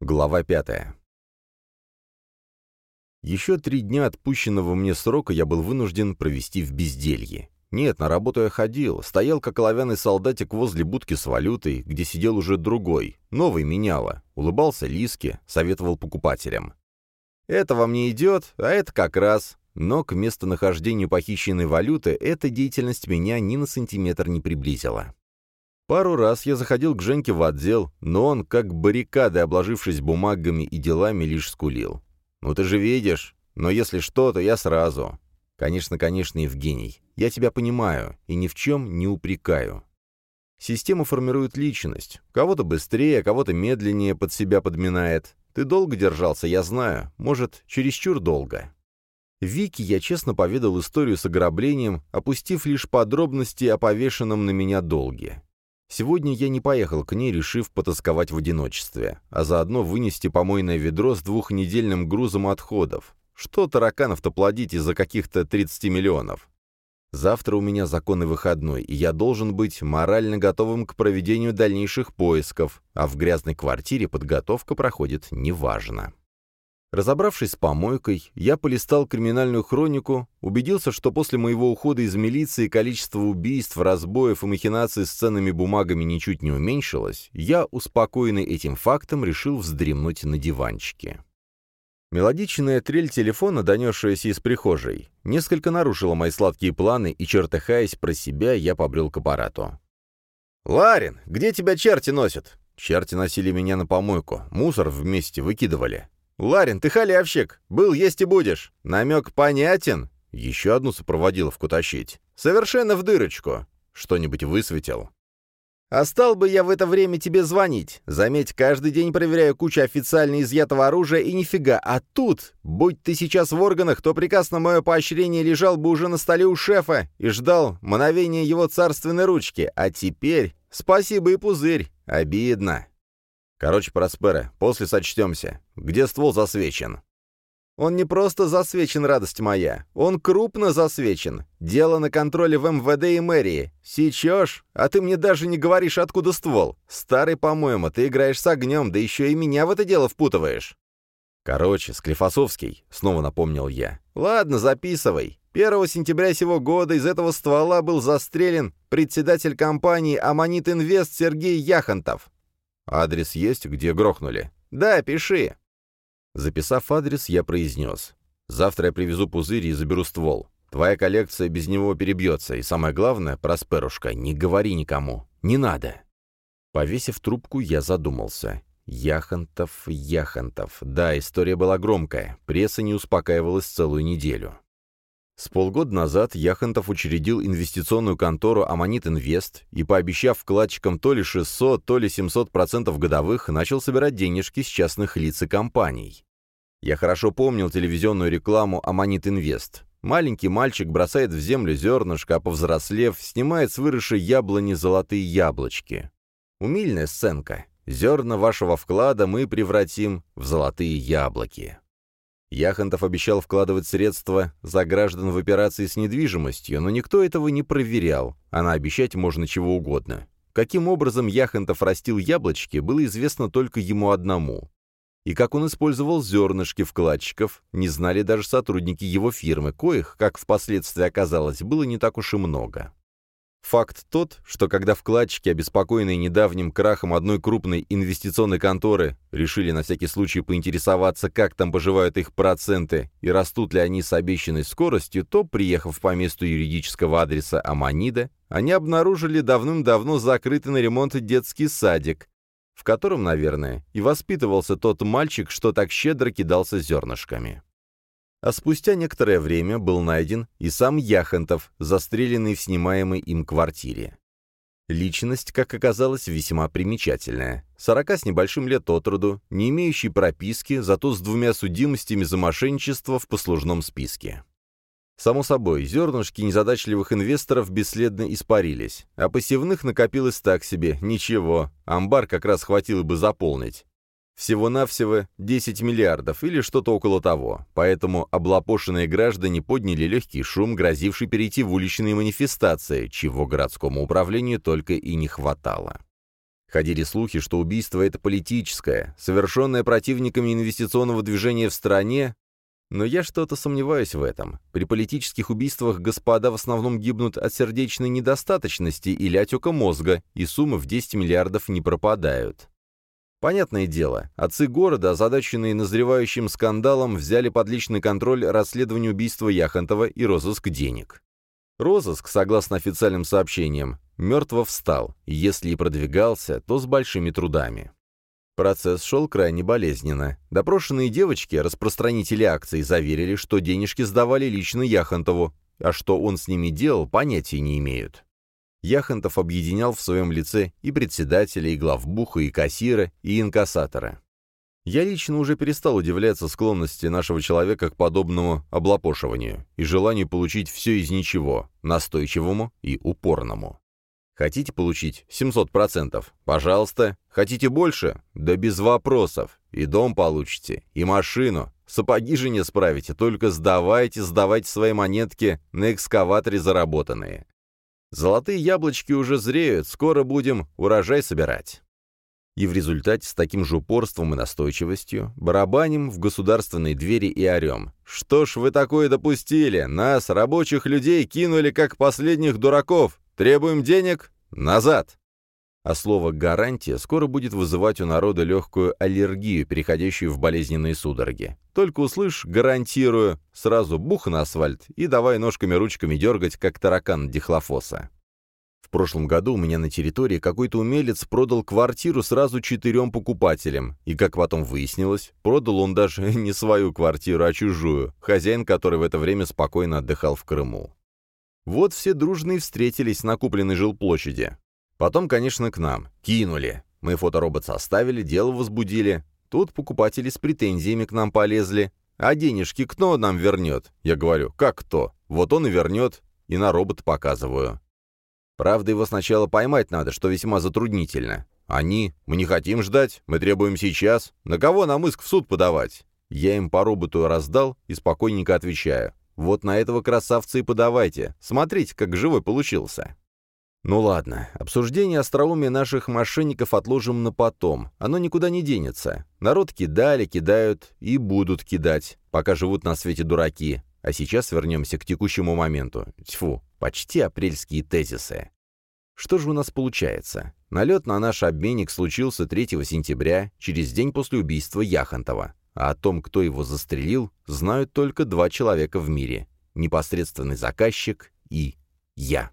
Глава пятая. Еще три дня отпущенного мне срока я был вынужден провести в безделье. Нет, на работу я ходил, стоял как оловянный солдатик возле будки с валютой, где сидел уже другой, новый меняло, улыбался Лиске, советовал покупателям. Это вам не идет, а это как раз. Но к местонахождению похищенной валюты эта деятельность меня ни на сантиметр не приблизила. Пару раз я заходил к Женьке в отдел, но он, как баррикады, обложившись бумагами и делами, лишь скулил. «Ну ты же видишь. Но если что, то я сразу». «Конечно, конечно, Евгений. Я тебя понимаю и ни в чем не упрекаю. Система формирует личность. Кого-то быстрее, кого-то медленнее под себя подминает. Ты долго держался, я знаю. Может, чересчур долго». Вики я честно поведал историю с ограблением, опустив лишь подробности о повешенном на меня долге. Сегодня я не поехал к ней, решив потасковать в одиночестве, а заодно вынести помойное ведро с двухнедельным грузом отходов. Что тараканов-то плодить из-за каких-то 30 миллионов? Завтра у меня законный выходной, и я должен быть морально готовым к проведению дальнейших поисков, а в грязной квартире подготовка проходит неважно. Разобравшись с помойкой, я полистал криминальную хронику, убедился, что после моего ухода из милиции количество убийств, разбоев и махинаций с ценными бумагами ничуть не уменьшилось, я, успокоенный этим фактом, решил вздремнуть на диванчике. Мелодичная трель телефона, донесшаяся из прихожей, несколько нарушила мои сладкие планы, и, чертыхаясь про себя, я побрел к аппарату. «Ларин, где тебя черти носят?» Черти носили меня на помойку, мусор вместе выкидывали. «Ларин, ты халявщик! Был, есть и будешь! Намек понятен?» Еще одну сопроводиловку тащить. «Совершенно в дырочку!» Что-нибудь высветил. «А стал бы я в это время тебе звонить. Заметь, каждый день проверяю кучу официально изъятого оружия и нифига. А тут, будь ты сейчас в органах, то приказ на мое поощрение лежал бы уже на столе у шефа и ждал мановения его царственной ручки. А теперь спасибо и пузырь. Обидно». Короче, Проспера, после сочтемся. Где ствол засвечен?» «Он не просто засвечен, радость моя. Он крупно засвечен. Дело на контроле в МВД и мэрии. Сечешь? А ты мне даже не говоришь, откуда ствол. Старый, по-моему, ты играешь с огнем, да еще и меня в это дело впутываешь». «Короче, Склифосовский», — снова напомнил я. «Ладно, записывай. 1 сентября сего года из этого ствола был застрелен председатель компании «Аманит Инвест» Сергей Яхонтов. «Адрес есть, где грохнули?» «Да, пиши». Записав адрес, я произнес. «Завтра я привезу пузырь и заберу ствол. Твоя коллекция без него перебьется, и самое главное, Просперушка, не говори никому. Не надо». Повесив трубку, я задумался. Яхонтов, Яхонтов. Да, история была громкая. Пресса не успокаивалась целую неделю. С полгода назад Яхонтов учредил инвестиционную контору «Аманит Инвест» и, пообещав вкладчикам то ли 600, то ли 700% годовых, начал собирать денежки с частных лиц и компаний. Я хорошо помнил телевизионную рекламу «Аманит Инвест». Маленький мальчик бросает в землю зернышко, а повзрослев, снимает с выросшей яблони золотые яблочки. Умильная сценка. Зерна вашего вклада мы превратим в золотые яблоки. Яхонтов обещал вкладывать средства за граждан в операции с недвижимостью, но никто этого не проверял, а на обещать можно чего угодно. Каким образом Яхонтов растил яблочки, было известно только ему одному. И как он использовал зернышки вкладчиков, не знали даже сотрудники его фирмы, коих, как впоследствии оказалось, было не так уж и много. Факт тот, что когда вкладчики, обеспокоенные недавним крахом одной крупной инвестиционной конторы, решили на всякий случай поинтересоваться, как там поживают их проценты и растут ли они с обещанной скоростью, то, приехав по месту юридического адреса Аманида, они обнаружили давным-давно закрытый на ремонт детский садик, в котором, наверное, и воспитывался тот мальчик, что так щедро кидался зернышками а спустя некоторое время был найден и сам Яхонтов, застреленный в снимаемой им квартире. Личность, как оказалось, весьма примечательная. Сорока с небольшим лет от роду, не имеющий прописки, зато с двумя судимостями за мошенничество в послужном списке. Само собой, зернышки незадачливых инвесторов бесследно испарились, а посевных накопилось так себе, ничего, амбар как раз хватило бы заполнить. Всего-навсего 10 миллиардов или что-то около того, поэтому облапошенные граждане подняли легкий шум, грозивший перейти в уличные манифестации, чего городскому управлению только и не хватало. Ходили слухи, что убийство это политическое, совершенное противниками инвестиционного движения в стране, но я что-то сомневаюсь в этом. При политических убийствах господа в основном гибнут от сердечной недостаточности или отека мозга, и суммы в 10 миллиардов не пропадают. Понятное дело, отцы города, озадаченные назревающим скандалом, взяли под личный контроль расследование убийства Яхонтова и розыск денег. Розыск, согласно официальным сообщениям, мертво встал, если и продвигался, то с большими трудами. Процесс шел крайне болезненно. Допрошенные девочки, распространители акций, заверили, что денежки сдавали лично Яхонтову, а что он с ними делал, понятия не имеют. Яхонтов объединял в своем лице и председателя, и главбуха, и кассира, и инкассатора. Я лично уже перестал удивляться склонности нашего человека к подобному облапошиванию и желанию получить все из ничего, настойчивому и упорному. Хотите получить 700%? Пожалуйста. Хотите больше? Да без вопросов. И дом получите, и машину. Сапоги же не справите, только сдавайте, сдавайте свои монетки на экскаваторе заработанные. Золотые яблочки уже зреют, скоро будем урожай собирать. И в результате с таким же упорством и настойчивостью барабаним в государственные двери и орем. «Что ж вы такое допустили? Нас, рабочих людей, кинули как последних дураков. Требуем денег? Назад!» А слово «гарантия» скоро будет вызывать у народа легкую аллергию, переходящую в болезненные судороги. Только услышь «гарантирую», сразу бух на асфальт и давай ножками-ручками дергать, как таракан дихлофоса. В прошлом году у меня на территории какой-то умелец продал квартиру сразу четырем покупателям, и, как потом выяснилось, продал он даже не свою квартиру, а чужую, хозяин которой в это время спокойно отдыхал в Крыму. Вот все дружные встретились на купленной жилплощади. Потом, конечно, к нам. Кинули. Мы фоторобот составили, дело возбудили. Тут покупатели с претензиями к нам полезли. А денежки кто нам вернет? Я говорю, как кто? Вот он и вернет. И на робот показываю. Правда, его сначала поймать надо, что весьма затруднительно. Они, мы не хотим ждать, мы требуем сейчас. На кого нам иск в суд подавать? Я им по роботу раздал и спокойненько отвечаю. Вот на этого красавца и подавайте. Смотрите, как живой получился. Ну ладно, обсуждение остроумия наших мошенников отложим на потом. Оно никуда не денется. Народ кидали, кидают и будут кидать, пока живут на свете дураки. А сейчас вернемся к текущему моменту. Тьфу, почти апрельские тезисы. Что же у нас получается? Налет на наш обменник случился 3 сентября, через день после убийства Яхонтова. А о том, кто его застрелил, знают только два человека в мире. Непосредственный заказчик и я.